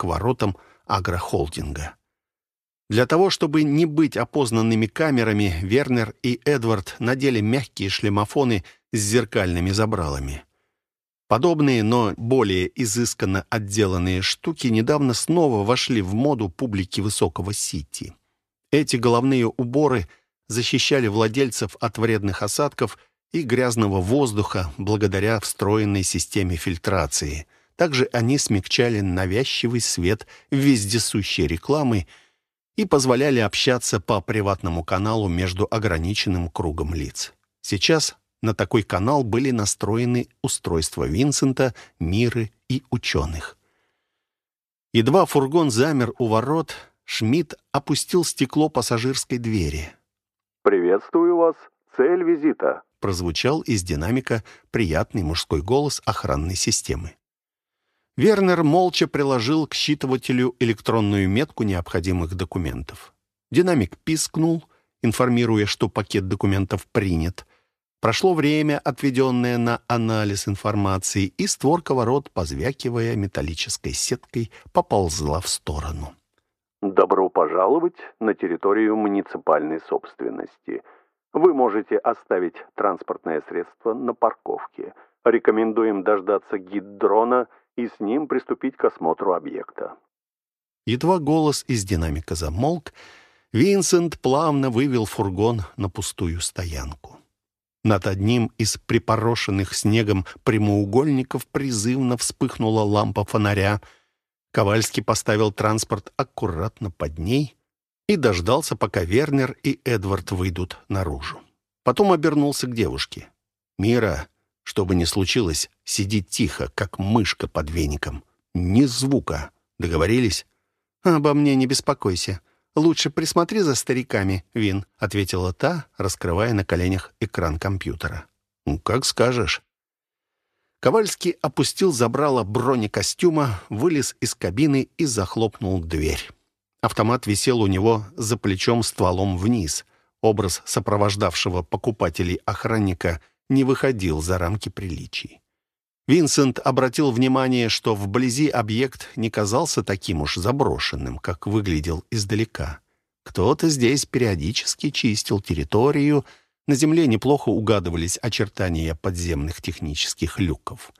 к воротам агрохолдинга. Для того, чтобы не быть опознанными камерами, Вернер и Эдвард надели мягкие шлемофоны с зеркальными забралами. Подобные, но более изысканно отделанные штуки недавно снова вошли в моду публики высокого Сити. Эти головные уборы защищали владельцев от вредных осадков и грязного воздуха благодаря встроенной системе фильтрации. Также они смягчали навязчивый свет вездесущей рекламы и позволяли общаться по приватному каналу между ограниченным кругом лиц. Сейчас на такой канал были настроены устройства Винсента, Миры и ученых. Едва фургон замер у ворот, Шмидт опустил стекло пассажирской двери. «Приветствую вас. Цель визита», — прозвучал из динамика приятный мужской голос охранной системы. Вернер молча приложил к считывателю электронную метку необходимых документов. Динамик пискнул, информируя, что пакет документов принят. Прошло время, отведенное на анализ информации, и створка ворот, позвякивая металлической сеткой, поползла в сторону. «Добро пожаловать на территорию муниципальной собственности. Вы можете оставить транспортное средство на парковке. Рекомендуем дождаться гид-дрона и с ним приступить к осмотру объекта». Едва голос из динамика замолк, Винсент плавно вывел фургон на пустую стоянку. Над одним из припорошенных снегом прямоугольников призывно вспыхнула лампа фонаря. Ковальский поставил транспорт аккуратно под ней и дождался, пока Вернер и Эдвард выйдут наружу. Потом обернулся к девушке. «Мира, что бы ни случилось, сиди тихо, как мышка под веником. Ни звука. Договорились?» «Обо мне не беспокойся. «Лучше присмотри за стариками, Вин», — ответила та, раскрывая на коленях экран компьютера. «Ну, «Как скажешь». Ковальский опустил забрало бронекостюма, вылез из кабины и захлопнул дверь. Автомат висел у него за плечом стволом вниз. Образ сопровождавшего покупателей охранника не выходил за рамки приличий. Винсент обратил внимание, что вблизи объект не казался таким уж заброшенным, как выглядел издалека. Кто-то здесь периодически чистил территорию, на земле неплохо угадывались очертания подземных технических люков.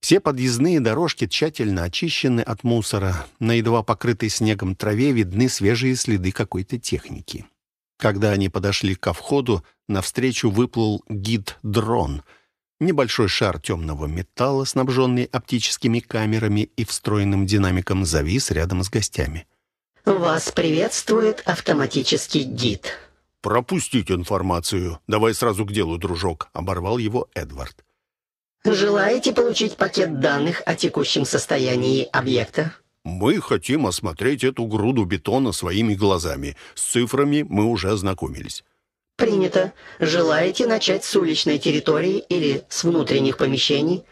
Все подъездные дорожки тщательно очищены от мусора. На едва покрытой снегом траве видны свежие следы какой-то техники. Когда они подошли ко входу, навстречу выплыл гид-дрон — Небольшой шар темного металла, снабженный оптическими камерами и встроенным динамиком, завис рядом с гостями. «Вас приветствует автоматический гид». «Пропустить информацию. Давай сразу к делу, дружок», — оборвал его Эдвард. «Желаете получить пакет данных о текущем состоянии объекта?» «Мы хотим осмотреть эту груду бетона своими глазами. С цифрами мы уже ознакомились». «Принято. Желаете начать с уличной территории или с внутренних помещений?»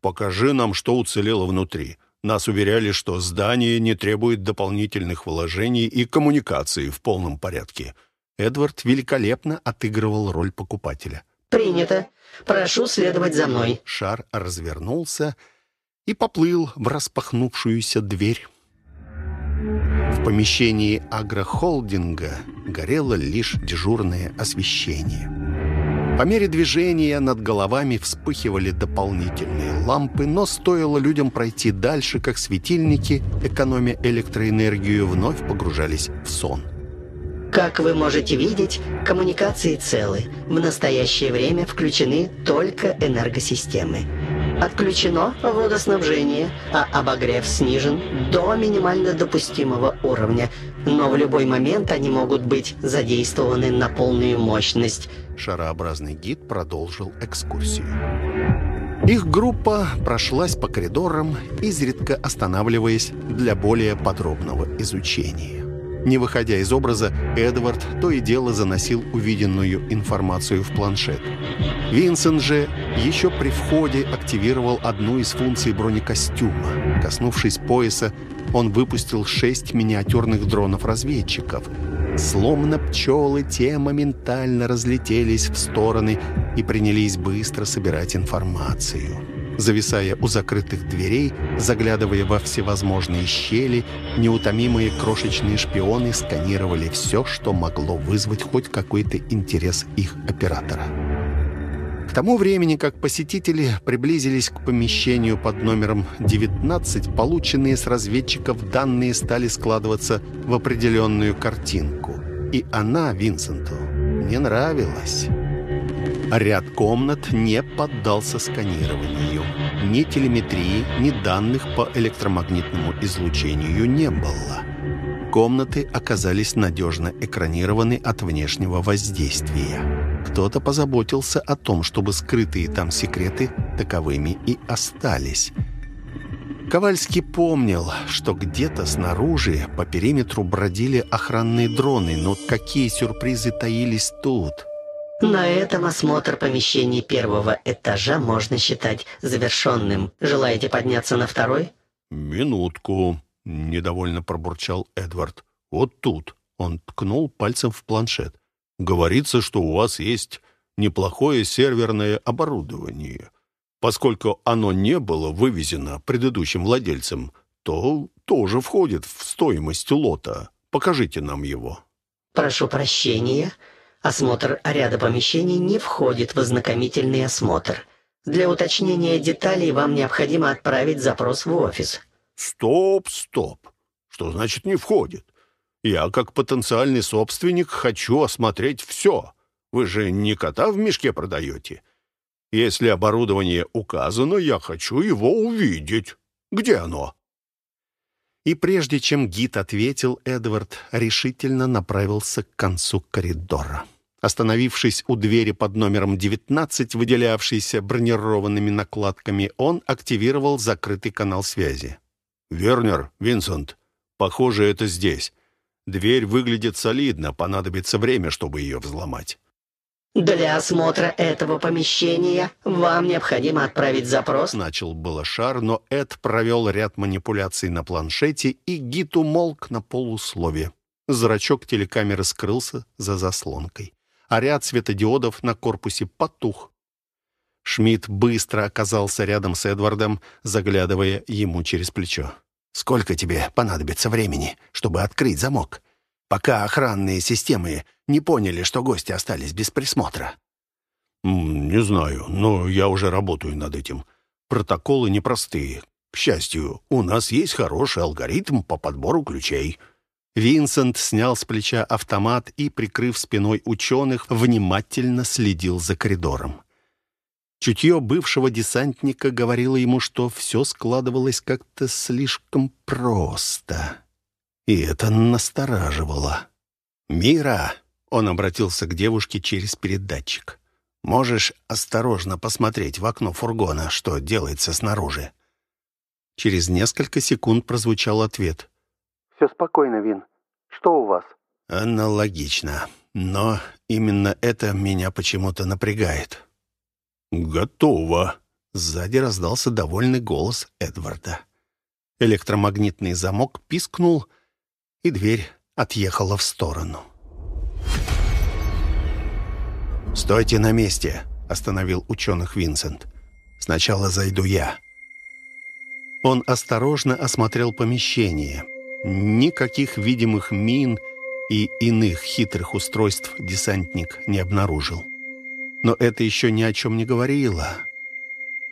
«Покажи нам, что уцелело внутри. Нас уверяли, что здание не требует дополнительных вложений и коммуникации в полном порядке». Эдвард великолепно отыгрывал роль покупателя. «Принято. Прошу следовать за мной». Шар развернулся и поплыл в распахнувшуюся дверь. В помещении агрохолдинга горело лишь дежурное освещение. По мере движения над головами вспыхивали дополнительные лампы, но стоило людям пройти дальше, как светильники, экономя электроэнергию, вновь погружались в сон. Как вы можете видеть, коммуникации целы. В настоящее время включены только энергосистемы. Отключено водоснабжение, а обогрев снижен до минимально допустимого уровня. Но в любой момент они могут быть задействованы на полную мощность. Шарообразный гид продолжил экскурсию. Их группа прошлась по коридорам, изредка останавливаясь для более подробного изучения. Не выходя из образа, Эдвард то и дело заносил увиденную информацию в планшет. Винсент же еще при входе активировал одну из функций бронекостюма. Коснувшись пояса, он выпустил шесть миниатюрных дронов-разведчиков. Сломно пчелы те моментально разлетелись в стороны и принялись быстро собирать информацию. Зависая у закрытых дверей, заглядывая во всевозможные щели, неутомимые крошечные шпионы сканировали все, что могло вызвать хоть какой-то интерес их оператора. К тому времени, как посетители приблизились к помещению под номером 19, полученные с разведчиков данные стали складываться в определенную картинку. И она Винсенту не нравилась. Ряд комнат не поддался сканированию. Ни телеметрии, ни данных по электромагнитному излучению не было. Комнаты оказались надежно экранированы от внешнего воздействия. Кто-то позаботился о том, чтобы скрытые там секреты таковыми и остались. Ковальский помнил, что где-то снаружи по периметру бродили охранные дроны, но какие сюрпризы таились тут – на этом осмотр помещений первого этажа можно считать завершенным. Желаете подняться на второй? «Минутку», — недовольно пробурчал Эдвард. «Вот тут». Он ткнул пальцем в планшет. «Говорится, что у вас есть неплохое серверное оборудование. Поскольку оно не было вывезено предыдущим владельцем, то тоже входит в стоимость лота. Покажите нам его». «Прошу прощения». Осмотр ряда помещений не входит в ознакомительный осмотр. Для уточнения деталей вам необходимо отправить запрос в офис. Стоп, стоп. Что значит не входит? Я, как потенциальный собственник, хочу осмотреть все. Вы же не кота в мешке продаете. Если оборудование указано, я хочу его увидеть. Где оно? И прежде чем гид ответил, Эдвард решительно направился к концу коридора. Остановившись у двери под номером 19, выделявшейся бронированными накладками, он активировал закрытый канал связи. «Вернер, Винсент, похоже, это здесь. Дверь выглядит солидно, понадобится время, чтобы ее взломать». «Для осмотра этого помещения вам необходимо отправить запрос...» Начал было шар, но Эд провел ряд манипуляций на планшете, и гид умолк на полуслове. Зрачок телекамеры скрылся за заслонкой а ряд светодиодов на корпусе потух. Шмидт быстро оказался рядом с Эдвардом, заглядывая ему через плечо. «Сколько тебе понадобится времени, чтобы открыть замок, пока охранные системы не поняли, что гости остались без присмотра?» «Не знаю, но я уже работаю над этим. Протоколы непростые. К счастью, у нас есть хороший алгоритм по подбору ключей». Винсент снял с плеча автомат и, прикрыв спиной ученых, внимательно следил за коридором. Чутье бывшего десантника говорило ему, что все складывалось как-то слишком просто. И это настораживало. «Мира!» — он обратился к девушке через передатчик. «Можешь осторожно посмотреть в окно фургона, что делается снаружи?» Через несколько секунд прозвучал ответ. «Все спокойно, Вин. Что у вас?» «Аналогично. Но именно это меня почему-то напрягает». «Готово!» Сзади раздался довольный голос Эдварда. Электромагнитный замок пискнул, и дверь отъехала в сторону. «Стойте на месте!» — остановил ученых Винсент. «Сначала зайду я». Он осторожно осмотрел помещение — Никаких видимых мин и иных хитрых устройств десантник не обнаружил. Но это еще ни о чем не говорило.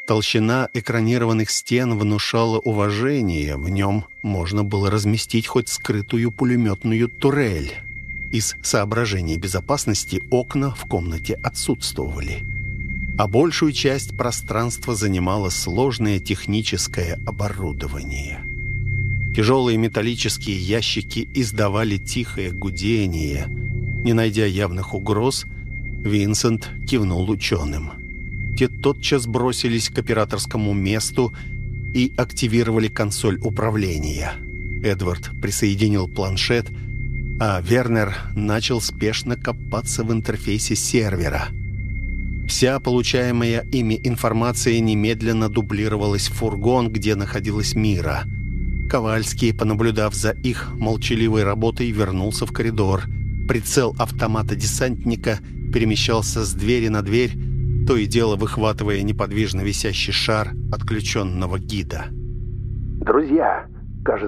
Толщина экранированных стен внушала уважение, в нем можно было разместить хоть скрытую пулеметную турель. Из соображений безопасности окна в комнате отсутствовали. А большую часть пространства занимало сложное техническое оборудование – Тяжелые металлические ящики издавали тихое гудение. Не найдя явных угроз, Винсент кивнул ученым. Те тотчас бросились к операторскому месту и активировали консоль управления. Эдвард присоединил планшет, а Вернер начал спешно копаться в интерфейсе сервера. Вся получаемая ими информация немедленно дублировалась в фургон, где находилась Мира — Ковальский, понаблюдав за их молчаливой работой, вернулся в коридор. Прицел автомата десантника перемещался с двери на дверь, то и дело выхватывая неподвижно висящий шар отключенного гида. «Друзья, кажется,